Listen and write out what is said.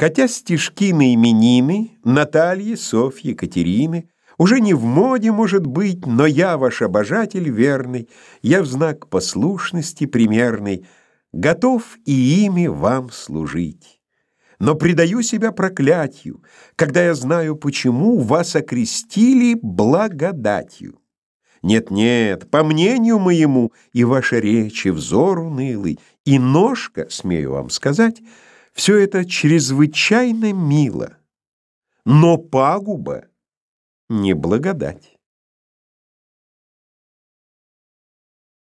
Хотя стишки на именины Натальи, Софьи, Катерины Уже не в моде, может быть, Но я ваш обожатель верный, Я в знак послушности примерный Готов и ими вам служить. Но предаю себя проклятию, Когда я знаю, почему Вас окрестили благодатью. Нет-нет, по мнению моему, И ваша речь, и взор унылый, И ножка, смею вам сказать, — все это чрезвычайно мило, но пагуба не благодать.